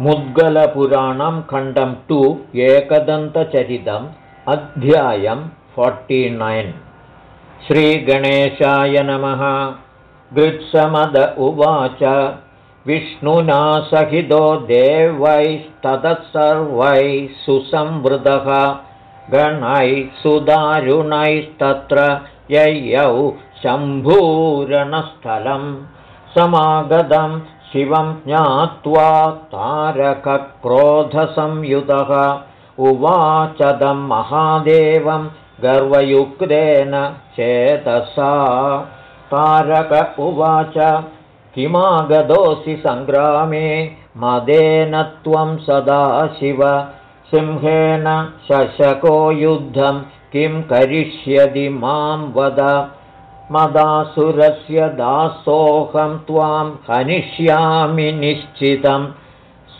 मुद्गलपुराणं खण्डं टु एकदन्तचरितम् अध्यायं फोर्टिनैन् श्रीगणेशाय नमः। गृत्समद उवाच। विष्णुना सहितो देवैस्ततः सर्वैः सुसंवृतः गणैः सुदारुणैस्तत्र ययौ शम्भूरणस्थलं समागतं शिवं ज्ञात्वा तारकक्रोधसंयुतः उवाचदं महादेवं गर्वयुक्तेन चेतसा। तारक उवाच किमागतोऽसि सङ्ग्रामे? मदेन त्वं सदा शिव सिंहेन शशको युद्धं किं करिष्यति मां वद मदासुरस्य दासोऽहं त्वां हनिष्यामि निश्चितं।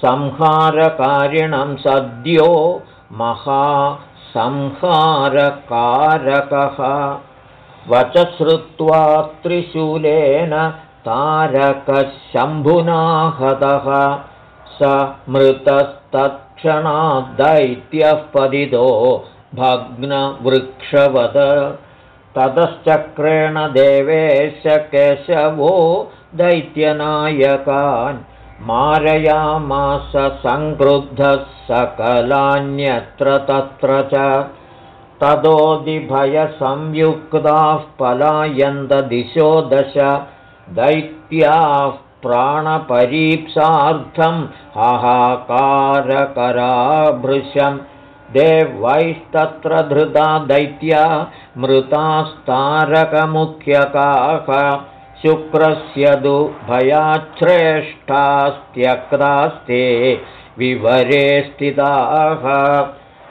संहारकारिणं सद्यो महासंहारकारकः। वच श्रुत्वा त्रिशूलेन तारकशम्भुनाहतः। स मृतस्तत्क्षणाद्दैत्यः पदितो भग्नवृक्षवद ततश्चक्रेण देवेश केशवो दैत्यनायकान् मारयामास सङ्क्रुद्धः सकलान्यत्र तत्र च ततोदिभयसंयुक्ताः पलायन्तदिशो दश दैत्याः प्राणपरीप्सार्थं हाहाकारकराभृशम् देवैस्तत्र धृता दैत्या मृतास्तारकमुख्यकाः शुक्रस्य दु भयाच्छ्रेष्ठास्त्यक्तास्ते विवरे स्थिताः।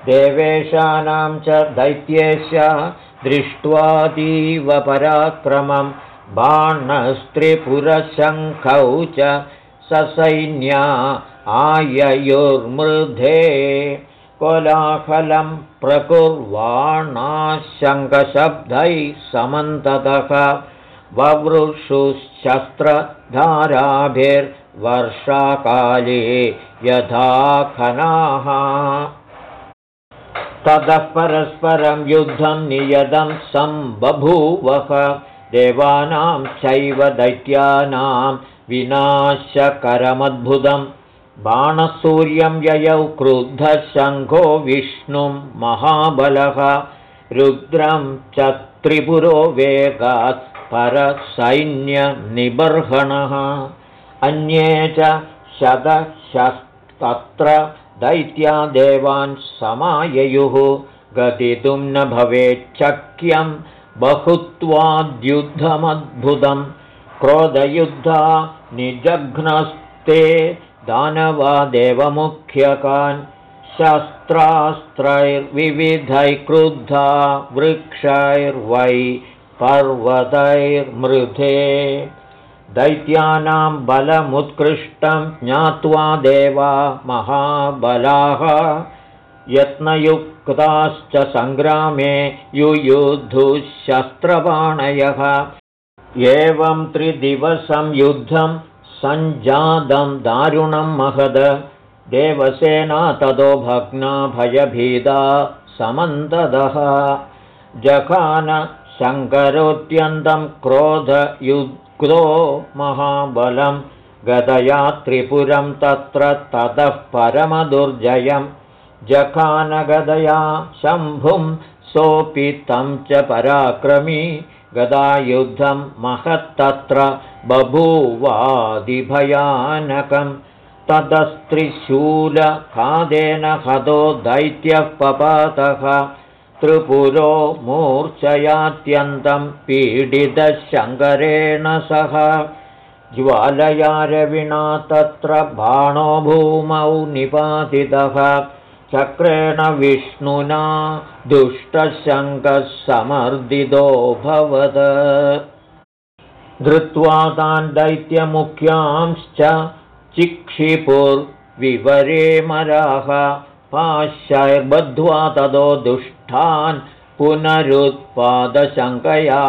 देवेशानां च दैत्येश दृष्ट्वातीव पराक्रमं। बाणस्त्रिपुरशङ्खौ च ससैन्या आययुर्मृधे कोलाहलं प्रकुर्वाणाशङ्खशब्दैः समन्ततः ववृषुशस्त्रधाराभिर्वर्षाकाले यथा खनाः ततः परस्परं युद्धं नियतं सम्बभूवः देवानां चैव दैत्यानां विनाशकरमद्भुतं बाणसूर्यं ययौ क्रुद्धशङ्घो विष्णुं महाबलः रुद्रं च त्रिपुरो वेगात् परसैन्यनिबर्हणः। अन्ये च शतशस्तत्र दैत्यादेवान् समाययुः गतितुं न भवेच्छक्यं बहुत्वाद्युद्धमद्भुतं क्रोधयुद्धा निजघ्नस्ते दानवा देवमुख्यकान् शस्त्रास्त्रैर्विविधैः क्रुद्धा वृक्षैर्वै पर्वतैर्मृधे। दैत्यानां बलमुत्कृष्टं ज्ञात्वा देवा महाबलाः। यत्नयुक्ताश्च सङ्ग्रामे युयुद्धुशस्त्रपाणयः एवं त्रिदिवसं युद्धं सञ्जातं दारुणं महद। देवसेना ततो भग्ना भयभीदा समन्तदः जखान शङ्करोऽत्यन्तं क्रोधयुक्तो महाबलं। गदया त्रिपुरं तत्र ततः परमदुर्जयं। जखानगदया शम्भुं सोऽपि तं च पराक्रमी गदायुद्धं महत्तत्र बभूवादिभयानकं ततस्त्रिशूलखादेन हतो दैत्यः पपातः त्रिपुरो मूर्च्छयात्यन्तं पीडितशङ्करेण सह ज्वालयारविणा तत्र बाणो भूमौ निपातितः चक्रेण विष्णुना दुष्टशङ्कः समर्दितोऽभवत् धृत्वा तान् दैत्यमुख्यांश्च चिक्षिपुर्विवरे मराः पाश्चैर्बद्ध्वा ततो दुष्टान् पुनरुत्पादशङ्कया।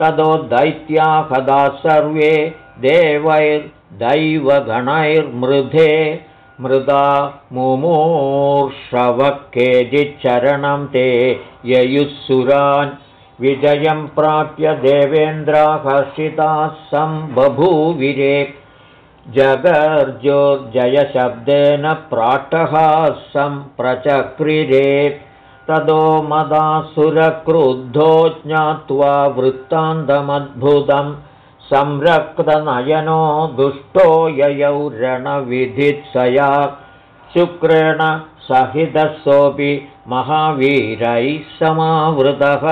ततो दैत्याहदा सर्वे देवैर्दैवगणैर्मृधे मृदा मुमूर्षवः केचिच्चरणं ते ययुःसुरान्। विजयं प्राप्य देवेन्द्राकर्षिताः सम्बभूविरे। जगर्जुर्जयशब्देन प्राटहासं प्रचक्रिरे। तदो मदासुरक्रुद्धो ज्ञात्वा वृत्तान्तमद्भुतं संरक्तनयनो दुष्टो ययौ रणविधित्सया। शुक्रेण सहितसोऽपि महावीरैः समावृतः।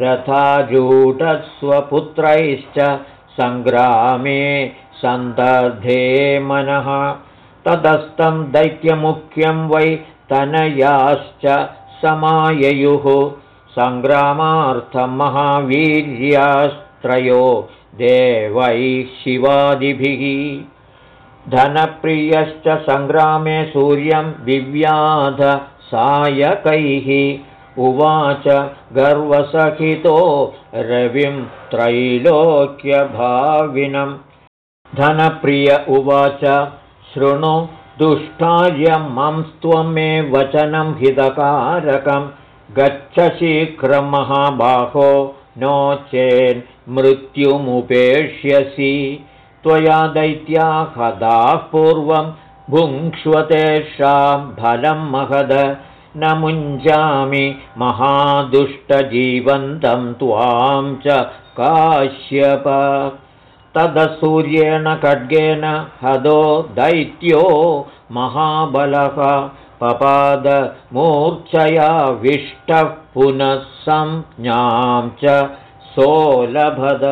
रथारूढस्वपुत्रैश्च सङ्ग्रामे सन्दधे मनः। तदस्तं दैत्यमुख्यं वै तनयाश्च समाययुः। सङ्ग्रामार्थं महावीर्यास्त्रयो देवैः शिवादिभिः। धनप्रियश्च सङ्ग्रामे सूर्यं दिव्याध सायकैः। उवाच गर्वसहितो रविं त्रैलोक्यभाविनं। धनप्रिय उवाच शृणु दुष्टार्यमंस्त्वं मे वचनं हितकारकं। गच्छ शीघ्रमहाबाहो नो चेन्मृत्युमुपेक्ष्यसि त्वया दैत्या हदाः पूर्वं भुङ्क्ष्वतेषां फलं महद। न मुञ्जामि महादुष्टजीवन्तं त्वां च काश्यप। तदसूर्येण खड्गेन हदो दैत्यो महाबलः। पपादमूर्च्छया विष्टः पुनः संज्ञां च सोलभद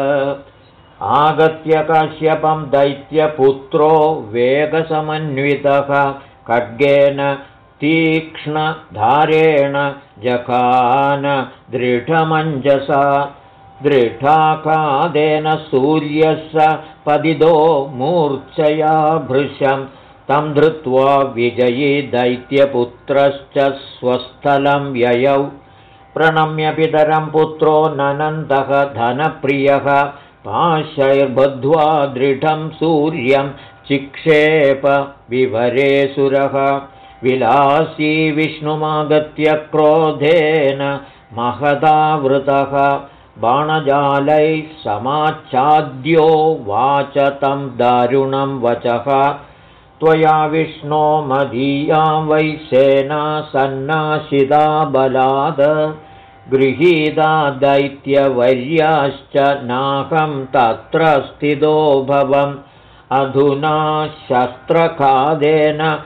आगत्य काश्यपं दैत्यपुत्रो वेगसमन्वितः। खड्गेन तीक्ष्णधारेण जखान दृढमञ्जसा। दृढाकादेन सूर्यस्य पदिदो मूर्च्छया भृशं। तं धृत्वा विजयी दैत्यपुत्रश्च स्वस्थलं ययौ प्रणम्य पितरं पुत्रो ननन्दः धनप्रियः। पाशैर्बद्ध्वा दृढं सूर्यं चिक्षेप विवरे सुरः। विलासी विष्णुमागत्य क्रोधेन महदावृतः। बाणजालैः समाच्छाद्यो वाच तं दारुणं वचः। त्वया विष्णो मदीया वै सेना सन्नाशिदा बलाद गृहीता दैत्यवर्याश्च नाहं तत्र स्थितो भवम्। अधुना शस्त्रखादेन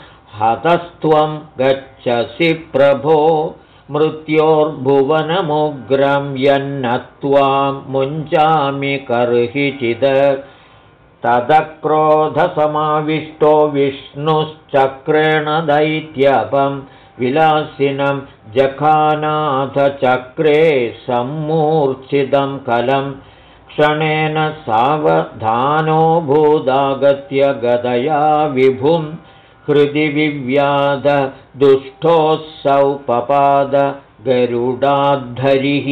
हतस्त्वं गच्छसि प्रभो। मृत्योर्भुवनमुग्रं यन्न त्वां मुञ्चामि कर्हिचिद तदक्रोधसमाविष्टो विष्णुश्चक्रेण दैत्यपं विलासिनं जखानाथचक्रे सम्मूर्च्छितं कलं क्षणेन सावधानो भूदागत्य गदया विभुं हृदि विव्याध दुष्टोऽसौ पपाद गरुडाद्धरिः।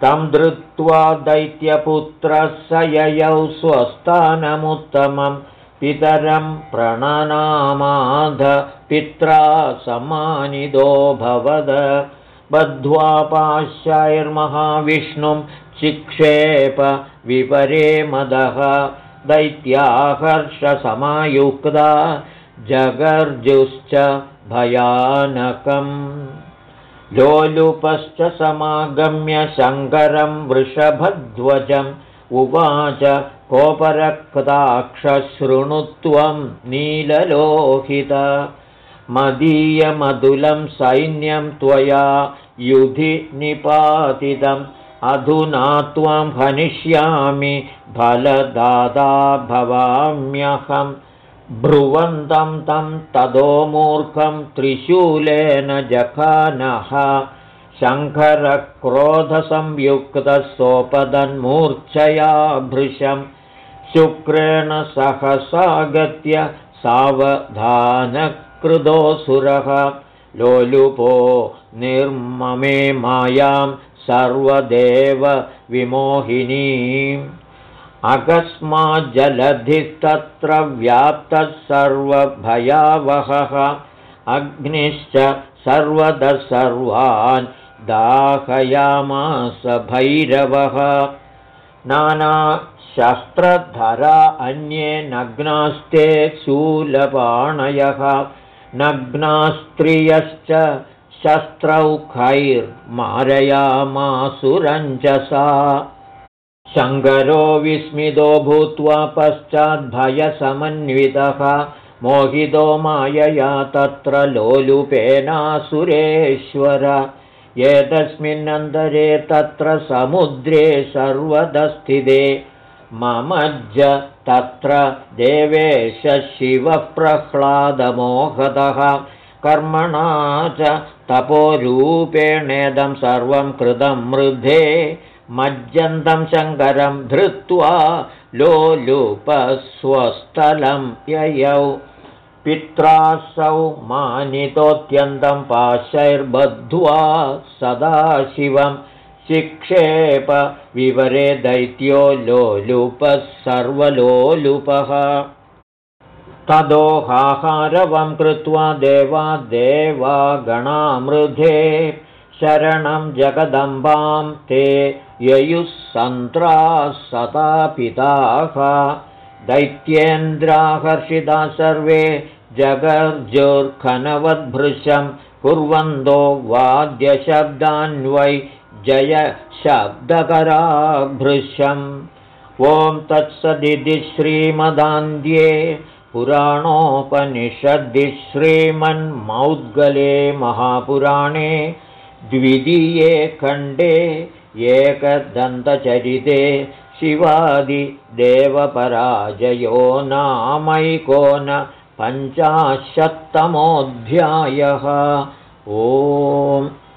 तं धृत्वा दैत्यपुत्रः स ययौ स्वस्थानमुत्तमं पितरं प्रणनामाध पित्रा समानिदो भवद। बद्ध्वा पाश्यैर्महाविष्णुं चिक्षेप विपरे मदः। दैत्याहर्षसमायुक्ता जगर्जुश्च भयानकम्। लोलुपश्च समागम्य शङ्करं वृषभध्वजम् उवाच कोपरक्ताक्षशृणुत्वं नीललोहित। मदीयमधुलं सैन्यं त्वया युधि निपातितम्। अधुना त्वां हनिष्यामि फलदादा भवाम्यहम्। ब्रुवन्तं तं तदो मूर्खं त्रिशूलेन जखानः। शङ्करक्रोधसंयुक्तसोपदन्मूर्च्छया भृशं शुक्रेण सहसागत्य सावधानकृदोऽसुरः। लोलुपो निर्ममे मायां सर्वदेव विमोहिनीम् अकस्माज्जलधिस्तत्र व्याप्तः सर्वभयावहः। अग्निश्च सर्वतः सर्वान् दाहयामास भैरवः नानाशस्त्रधरा अन्ये नग्नास्ते शूलपाणयः नग्नास्त्रियश्च शस्त्रौखैर्मारयामासुरञ्जसा। शङ्करो विस्मितो भूत्वा पश्चाद्भयसमन्वितः मोहितो मायया तत्र लोलुपेनासुरेश्वर। एतस्मिन्नन्तरे तत्र समुद्रे सर्वदस्थिते ममज्ज तत्र देवेश शिवः प्रह्लादमोहदः कर्मणा च तपोरूपेणेदं सर्वं कृतं मृधे। मज्जन्तं शङ्करं धृत्वा लोलुपस्वस्थलं ययौ। पित्रासौ मानितोऽत्यन्तं पाशैर्बद्ध्वा सदाशिवं शिक्षेप विवरे दैत्यो लोलुपः सर्वलोलुपः। तदोहाहारवं कृत्वा देवा देवा गणामृधे शरणं जगदम्बां ते ययुः सन्त्राः सतापिताः दैत्येन्द्राकर्षिता सर्वे जगर्जुर्खनवद्भृशं कुर्वन्तो वाद्यशब्दान्वै जय शब्दकराभृशम्। ॐ तत्सदिति श्रीमदान्ध्ये पुराणोपनिषद्दि श्रीमन्मौद्गले महापुराणे द्वितीये खण्डे एकदन्तचरिते शिवादिदेवपराजयो नामैकोन पञ्चाशत्तमोऽध्यायः। ओम्